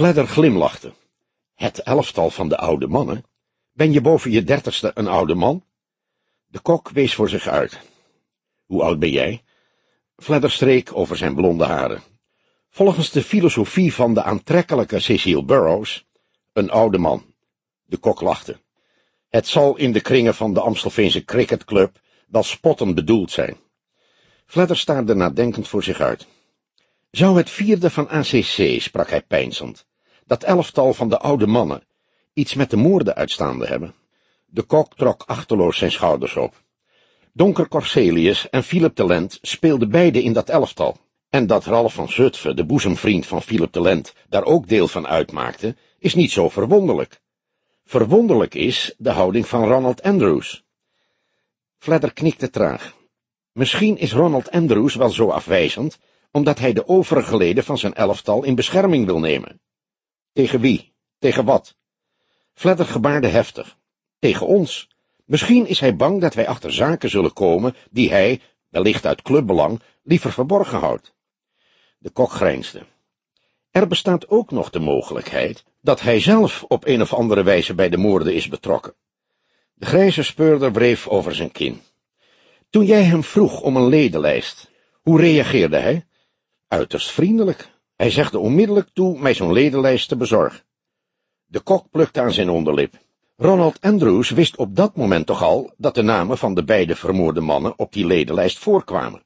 Fledder glimlachte. Het elftal van de oude mannen? Ben je boven je dertigste een oude man? De kok wees voor zich uit. Hoe oud ben jij? Fledder streek over zijn blonde haren. Volgens de filosofie van de aantrekkelijke Cecile Burroughs, een oude man. De kok lachte. Het zal in de kringen van de Amstelveense cricketclub wel spottend bedoeld zijn. Fledder staarde nadenkend voor zich uit. Zou het vierde van ACC, sprak hij peinzend, dat elftal van de oude mannen, iets met de moorden uitstaande hebben? De kok trok achterloos zijn schouders op. Donker Corselius en Philip de Lent speelden beide in dat elftal, en dat Ralf van Zutphen, de boezemvriend van Philip de Lent, daar ook deel van uitmaakte, is niet zo verwonderlijk. Verwonderlijk is de houding van Ronald Andrews. Fledder knikte traag. Misschien is Ronald Andrews wel zo afwijzend, omdat hij de overige leden van zijn elftal in bescherming wil nemen. Tegen wie? Tegen wat? Fledder gebaarde heftig. Tegen ons. Misschien is hij bang dat wij achter zaken zullen komen die hij, wellicht uit clubbelang, liever verborgen houdt. De kok grijnsde. Er bestaat ook nog de mogelijkheid dat hij zelf op een of andere wijze bij de moorden is betrokken. De grijze speurder wreef over zijn kin. Toen jij hem vroeg om een ledenlijst, hoe reageerde hij? Uiterst vriendelijk. Hij zegde onmiddellijk toe mij zo'n ledenlijst te bezorgen. De kok plukte aan zijn onderlip. Ronald Andrews wist op dat moment toch al dat de namen van de beide vermoorde mannen op die ledenlijst voorkwamen.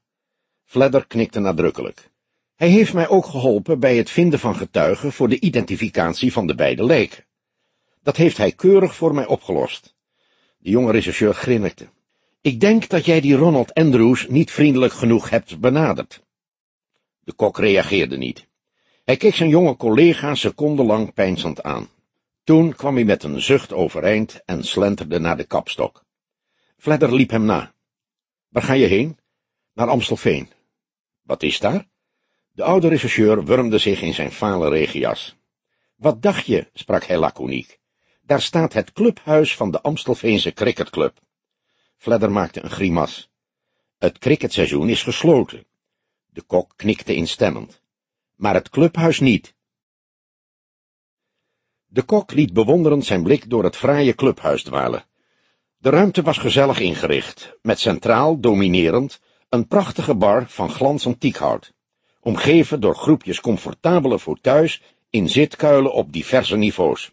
Fledder knikte nadrukkelijk. Hij heeft mij ook geholpen bij het vinden van getuigen voor de identificatie van de beide lijken. Dat heeft hij keurig voor mij opgelost. De jonge rechercheur grinnikte. Ik denk dat jij die Ronald Andrews niet vriendelijk genoeg hebt benaderd. De kok reageerde niet. Hij keek zijn jonge collega secondenlang peinzend aan. Toen kwam hij met een zucht overeind en slenterde naar de kapstok. Fledder liep hem na. Waar ga je heen? Naar Amstelveen. Wat is daar? De oude rechercheur wurmde zich in zijn fale regenjas. Wat dacht je, sprak hij laconiek. Daar staat het clubhuis van de Amstelveense cricketclub. Fledder maakte een grimas. Het cricketseizoen is gesloten. De kok knikte instemmend. Maar het clubhuis niet. De kok liet bewonderend zijn blik door het fraaie clubhuis dwalen. De ruimte was gezellig ingericht, met centraal, dominerend, een prachtige bar van glanzend tiekhout, omgeven door groepjes comfortabele fauteuils in zitkuilen op diverse niveaus.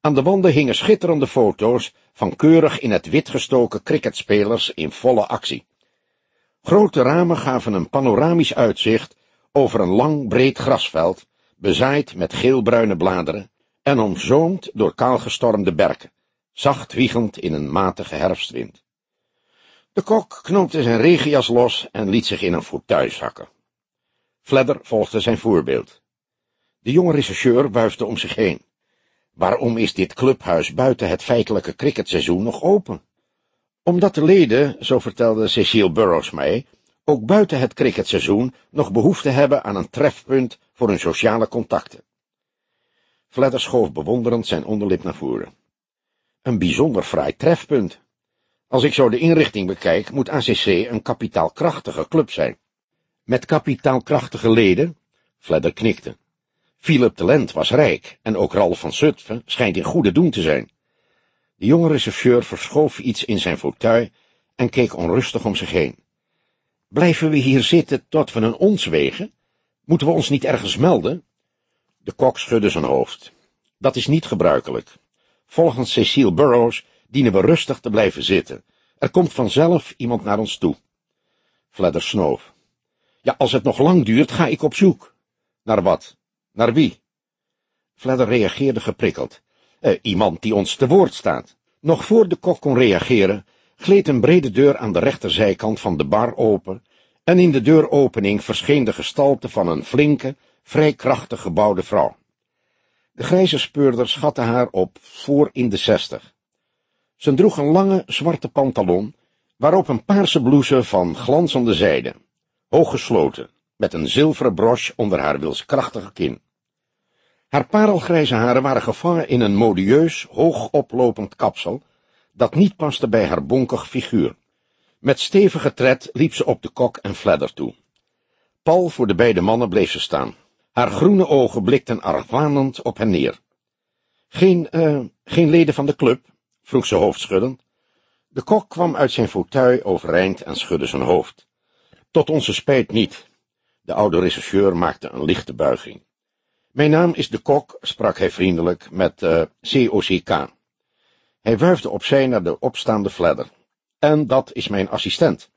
Aan de wanden hingen schitterende foto's van keurig in het wit gestoken cricketspelers in volle actie. Grote ramen gaven een panoramisch uitzicht over een lang breed grasveld, bezaaid met geelbruine bladeren en omzoomd door kaalgestormde berken, zacht wiegend in een matige herfstwind. De kok knoopte zijn regenjas los en liet zich in een fauteuil zakken. Fledder volgde zijn voorbeeld. De jonge rechercheur wuifde om zich heen. Waarom is dit clubhuis buiten het feitelijke cricketseizoen nog open? Omdat de leden, zo vertelde Cecile Burroughs mij, ook buiten het cricketseizoen nog behoefte hebben aan een trefpunt voor hun sociale contacten. Fledder schoof bewonderend zijn onderlip naar voren. Een bijzonder fraai trefpunt. Als ik zo de inrichting bekijk, moet ACC een kapitaalkrachtige club zijn. Met kapitaalkrachtige leden? Fledder knikte. Philip de Lent was rijk, en ook Ralf van Zutphen schijnt in goede doen te zijn. De jonge rechercheur verschoof iets in zijn fauteuil en keek onrustig om zich heen. Blijven we hier zitten tot we een ons wegen? Moeten we ons niet ergens melden? De kok schudde zijn hoofd. Dat is niet gebruikelijk. Volgens Cecile Burroughs dienen we rustig te blijven zitten. Er komt vanzelf iemand naar ons toe. Fledder snoof. Ja, als het nog lang duurt, ga ik op zoek. Naar wat? Naar wie? Fledder reageerde geprikkeld. Eh, iemand die ons te woord staat. Nog voor de kok kon reageren, gleed een brede deur aan de rechterzijkant van de bar open, en in de deuropening verscheen de gestalte van een flinke, vrij krachtig gebouwde vrouw. De grijze speurder schatte haar op voor in de zestig. Ze droeg een lange, zwarte pantalon, waarop een paarse blouse van glanzende zijde, hoog gesloten, met een zilveren broche onder haar wilskrachtige kin. Haar parelgrijze haren waren gevangen in een modieus, hoog oplopend kapsel, dat niet paste bij haar bonkig figuur. Met stevige tred liep ze op de kok en Fledder toe. Pal voor de beide mannen bleef ze staan. Haar groene ogen blikten argwanend op hen neer. Geen, uh, geen leden van de club? vroeg ze hoofdschuddend. De kok kwam uit zijn fauteuil overeind en schudde zijn hoofd. Tot onze spijt niet. De oude rechercheur maakte een lichte buiging. Mijn naam is de kok, sprak hij vriendelijk, met uh, eh, COCK. Hij wuifde opzij naar de opstaande fladder. En dat is mijn assistent.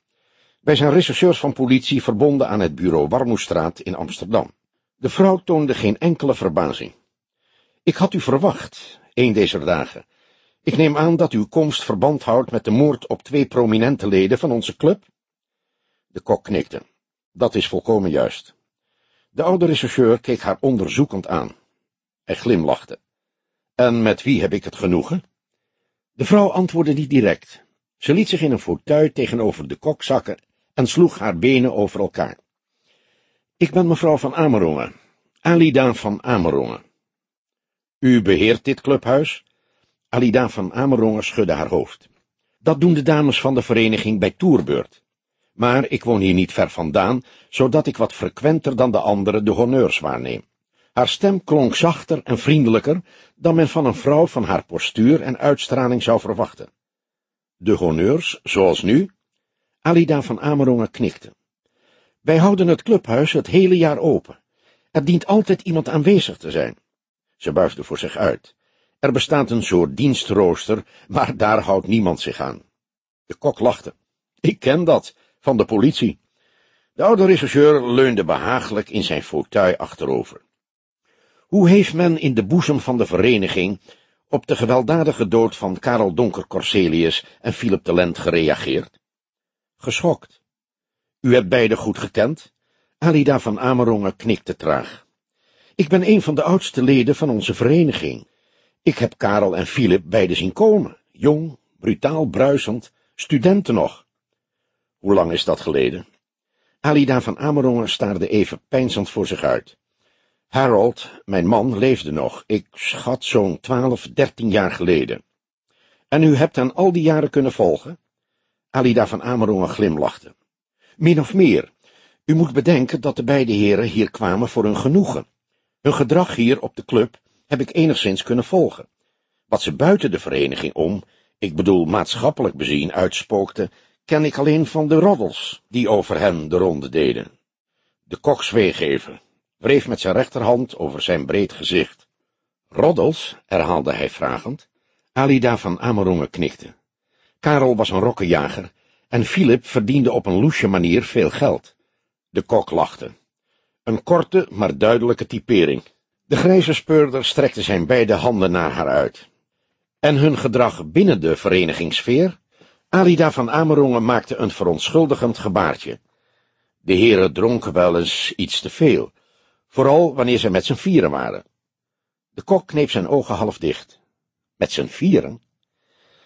Wij zijn rechercheurs van politie verbonden aan het bureau Warmoestraat in Amsterdam. De vrouw toonde geen enkele verbazing. Ik had u verwacht, een deze dagen. Ik neem aan dat uw komst verband houdt met de moord op twee prominente leden van onze club? De kok knikte. Dat is volkomen juist. De oude rechercheur keek haar onderzoekend aan. Hij glimlachte. En met wie heb ik het genoegen? De vrouw antwoordde niet direct. Ze liet zich in een fauteuil tegenover de kok zakken en sloeg haar benen over elkaar. Ik ben mevrouw van Amerongen, Alida van Amerongen. U beheert dit clubhuis? Alida van Amerongen schudde haar hoofd. Dat doen de dames van de vereniging bij toerbeurt. Maar ik woon hier niet ver vandaan, zodat ik wat frequenter dan de anderen de honneurs waarneem. Haar stem klonk zachter en vriendelijker dan men van een vrouw van haar postuur en uitstraling zou verwachten. De honneurs, zoals nu? Alida van Amerongen knikte. Wij houden het clubhuis het hele jaar open. Er dient altijd iemand aanwezig te zijn. Ze buigde voor zich uit. Er bestaat een soort dienstrooster, maar daar houdt niemand zich aan. De kok lachte. Ik ken dat, van de politie. De oude rechercheur leunde behagelijk in zijn fauteuil achterover. Hoe heeft men in de boezem van de vereniging op de gewelddadige dood van Karel Donker Corselius en Philip de Lent gereageerd? Geschokt. U hebt beide goed gekend? Alida van Amerongen knikte traag. Ik ben een van de oudste leden van onze vereniging. Ik heb Karel en Philip beide zien komen, jong, brutaal bruisend, studenten nog. Hoe lang is dat geleden? Alida van Amerongen staarde even peinzend voor zich uit. Harold, mijn man, leefde nog, ik schat zo'n twaalf, dertien jaar geleden. En u hebt hen al die jaren kunnen volgen? Alida van Amerongen glimlachte. Min of meer. U moet bedenken dat de beide heren hier kwamen voor hun genoegen. Hun gedrag hier op de club heb ik enigszins kunnen volgen. Wat ze buiten de vereniging om, ik bedoel maatschappelijk bezien, uitspookte, ken ik alleen van de roddels, die over hen de ronde deden. De kok zweeg even, wreef met zijn rechterhand over zijn breed gezicht. Roddels, herhaalde hij vragend. Alida van Amerongen knikte. Karel was een rokkenjager, en Philip verdiende op een loesje manier veel geld. De kok lachte. Een korte, maar duidelijke typering. De grijze speurder strekte zijn beide handen naar haar uit. En hun gedrag binnen de verenigingssfeer? Alida van Amerongen maakte een verontschuldigend gebaartje. De heren dronken wel eens iets te veel, vooral wanneer ze met z'n vieren waren. De kok kneep zijn ogen half dicht. Met z'n vieren?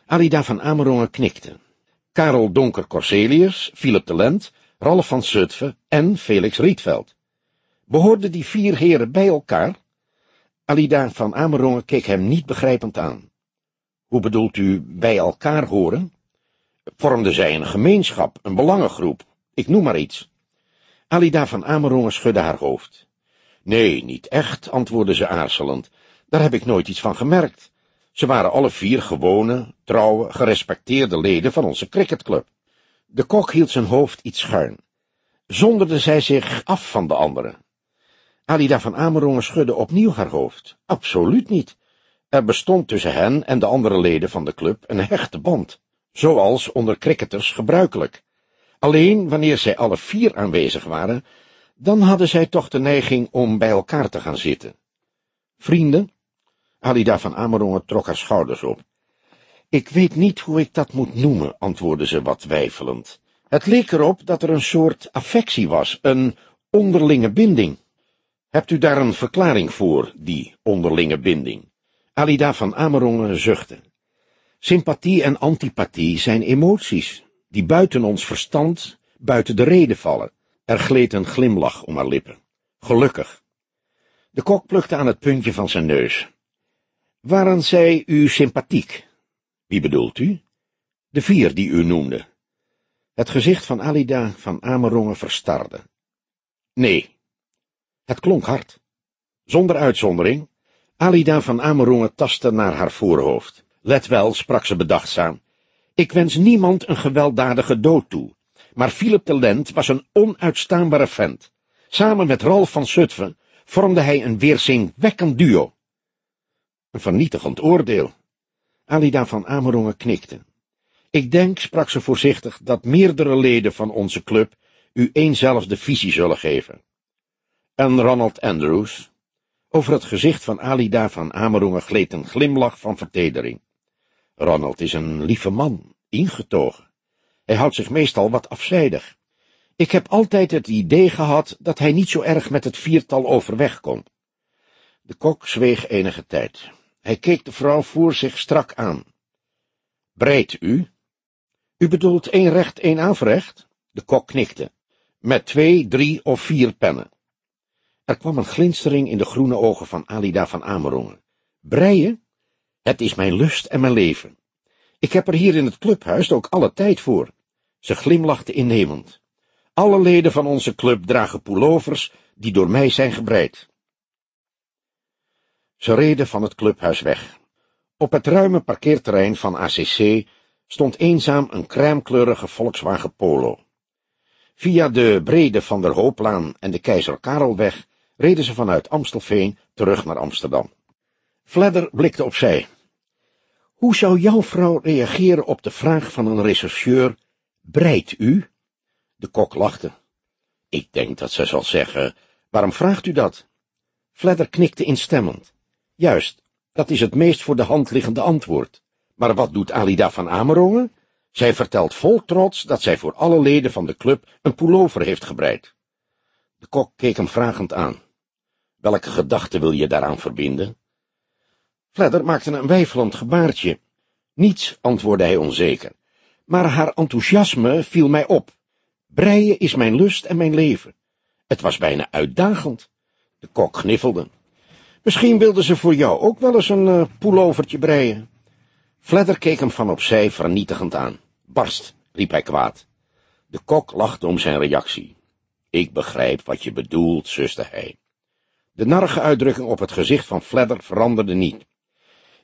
Alida van Amerongen knikte. Karel Donker Corselius, Philip de Lent, Ralf van Zutphen en Felix Rietveld. Behoorden die vier heren bij elkaar? Alida van Amerongen keek hem niet begrijpend aan. Hoe bedoelt u bij elkaar horen? Vormden zij een gemeenschap, een belangengroep, ik noem maar iets. Alida van Amerongen schudde haar hoofd. Nee, niet echt, antwoordde ze aarzelend. Daar heb ik nooit iets van gemerkt. Ze waren alle vier gewone, trouwe, gerespecteerde leden van onze cricketclub. De kok hield zijn hoofd iets schuin. Zonderde zij zich af van de anderen. Alida van Amerongen schudde opnieuw haar hoofd. Absoluut niet. Er bestond tussen hen en de andere leden van de club een hechte band, zoals onder cricketers gebruikelijk. Alleen wanneer zij alle vier aanwezig waren, dan hadden zij toch de neiging om bij elkaar te gaan zitten. Vrienden? Alida van Amerongen trok haar schouders op. Ik weet niet hoe ik dat moet noemen, antwoordde ze wat weifelend. Het leek erop dat er een soort affectie was, een onderlinge binding. Hebt u daar een verklaring voor, die onderlinge binding? Alida van Amerongen zuchtte. Sympathie en antipathie zijn emoties, die buiten ons verstand, buiten de reden vallen. Er gleed een glimlach om haar lippen. Gelukkig. De kok plukte aan het puntje van zijn neus. Waren zij u sympathiek? Wie bedoelt u? De vier die u noemde. Het gezicht van Alida van Amerongen verstarde. Nee. Het klonk hard. Zonder uitzondering, Alida van Amerongen tastte naar haar voorhoofd. Let wel, sprak ze bedachtzaam, ik wens niemand een gewelddadige dood toe, maar Philip de Lent was een onuitstaanbare vent. Samen met Ralf van Zutphen vormde hij een weerzinwekkend duo. Een vernietigend oordeel. Alida van Amerongen knikte. Ik denk, sprak ze voorzichtig, dat meerdere leden van onze club u eenzelfde visie zullen geven. En Ronald Andrews? Over het gezicht van Alida van Amerongen gleed een glimlach van vertedering. Ronald is een lieve man, ingetogen. Hij houdt zich meestal wat afzijdig. Ik heb altijd het idee gehad dat hij niet zo erg met het viertal overweg kon. De kok zweeg enige tijd. Hij keek de vrouw voor zich strak aan. Breed u? U bedoelt één recht, één averecht? De kok knikte. Met twee, drie of vier pennen. Er kwam een glinstering in de groene ogen van Alida van Amerongen. Breien? Het is mijn lust en mijn leven. Ik heb er hier in het clubhuis ook alle tijd voor. Ze glimlachte innemend. Alle leden van onze club dragen pullovers die door mij zijn gebreid. Ze reden van het clubhuis weg. Op het ruime parkeerterrein van ACC stond eenzaam een crèmekleurige Volkswagen Polo. Via de brede van der Hooplaan en de Keizer Karelweg reden ze vanuit Amstelveen terug naar Amsterdam. Fledder blikte opzij. Hoe zou jouw vrouw reageren op de vraag van een rechercheur, breidt u? De kok lachte. Ik denk dat ze zal zeggen, waarom vraagt u dat? Fledder knikte instemmend. Juist, dat is het meest voor de hand liggende antwoord. Maar wat doet Alida van Amerongen? Zij vertelt vol trots dat zij voor alle leden van de club een pullover heeft gebreid. De kok keek hem vragend aan. Welke gedachte wil je daaraan verbinden? Fledder maakte een weifelend gebaartje. Niets, antwoordde hij onzeker. Maar haar enthousiasme viel mij op. Breien is mijn lust en mijn leven. Het was bijna uitdagend. De kok gniffelde. Misschien wilde ze voor jou ook wel eens een uh, poelovertje breien. Fledder keek hem van opzij vernietigend aan. Barst, riep hij kwaad. De kok lachte om zijn reactie. Ik begrijp wat je bedoelt, zuste hij. De narige uitdrukking op het gezicht van Fledder veranderde niet.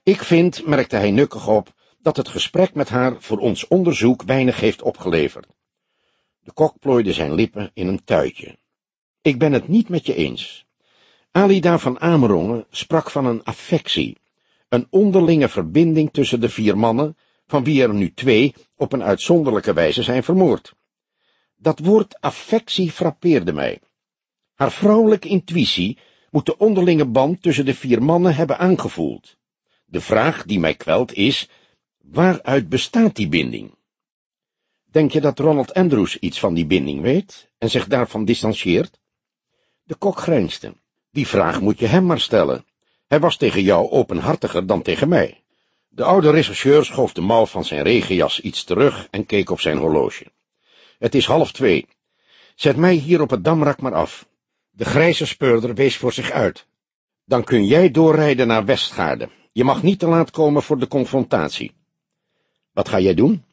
Ik vind, merkte hij nukkig op, dat het gesprek met haar voor ons onderzoek weinig heeft opgeleverd. De kok plooide zijn lippen in een tuitje. Ik ben het niet met je eens. Alida van Amerongen sprak van een affectie, een onderlinge verbinding tussen de vier mannen, van wie er nu twee op een uitzonderlijke wijze zijn vermoord. Dat woord affectie frappeerde mij. Haar vrouwelijke intuïtie moet de onderlinge band tussen de vier mannen hebben aangevoeld. De vraag die mij kwelt is, waaruit bestaat die binding? Denk je dat Ronald Andrews iets van die binding weet en zich daarvan distancieert? De kok grijnsde. Die vraag moet je hem maar stellen. Hij was tegen jou openhartiger dan tegen mij. De oude rechercheur schoof de mouw van zijn regenjas iets terug en keek op zijn horloge. Het is half twee. Zet mij hier op het damrak maar af. De grijze speurder wees voor zich uit. Dan kun jij doorrijden naar Westgaarde. Je mag niet te laat komen voor de confrontatie. Wat ga jij doen?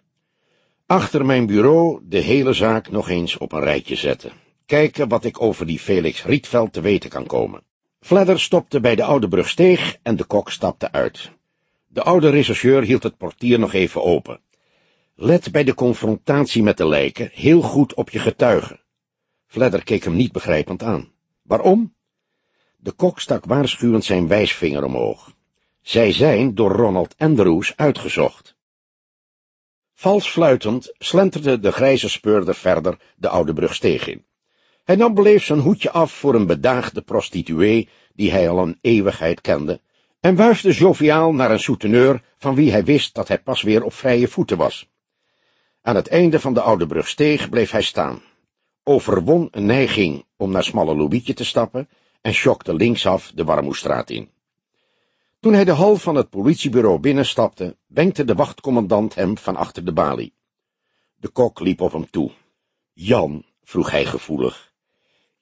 Achter mijn bureau de hele zaak nog eens op een rijtje zetten. Kijken wat ik over die Felix Rietveld te weten kan komen. Fledder stopte bij de oude brugsteeg en de kok stapte uit. De oude rechercheur hield het portier nog even open. Let bij de confrontatie met de lijken heel goed op je getuigen. Fledder keek hem niet begrijpend aan. Waarom? De kok stak waarschuwend zijn wijsvinger omhoog. Zij zijn door Ronald Andrews uitgezocht. Vals fluitend slenterde de grijze speurder verder de oude brugsteeg in. Hij nam beleefd zijn hoedje af voor een bedaagde prostituee, die hij al een eeuwigheid kende, en wuifde joviaal naar een souteneur, van wie hij wist dat hij pas weer op vrije voeten was. Aan het einde van de oude brugsteeg bleef hij staan, overwon een neiging om naar Smalle Loubietje te stappen en schokte linksaf de Warmoestraat in. Toen hij de hal van het politiebureau binnenstapte, wenkte de wachtcommandant hem van achter de balie. De kok liep op hem toe. Jan, vroeg hij gevoelig,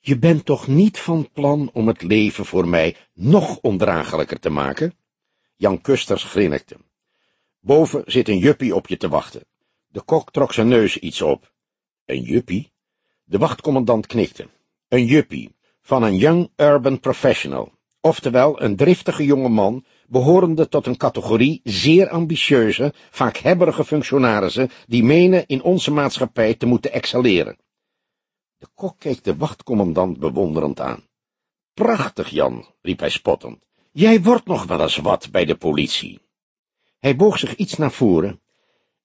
je bent toch niet van plan om het leven voor mij nog ondraaglijker te maken? Jan Kusters grinnikte. Boven zit een juppie op je te wachten. De kok trok zijn neus iets op. Een juppie? De wachtcommandant knikte. Een juppie, van een young urban professional. oftewel een driftige jonge man, behorende tot een categorie zeer ambitieuze, vaak hebberige functionarissen, die menen in onze maatschappij te moeten excelleren. De kok keek de wachtcommandant bewonderend aan. Prachtig, Jan, riep hij spottend. Jij wordt nog wel eens wat bij de politie. Hij boog zich iets naar voren.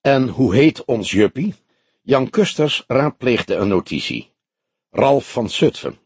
En hoe heet ons juppie? Jan Kusters raadpleegde een notitie. Ralf van Zutphen.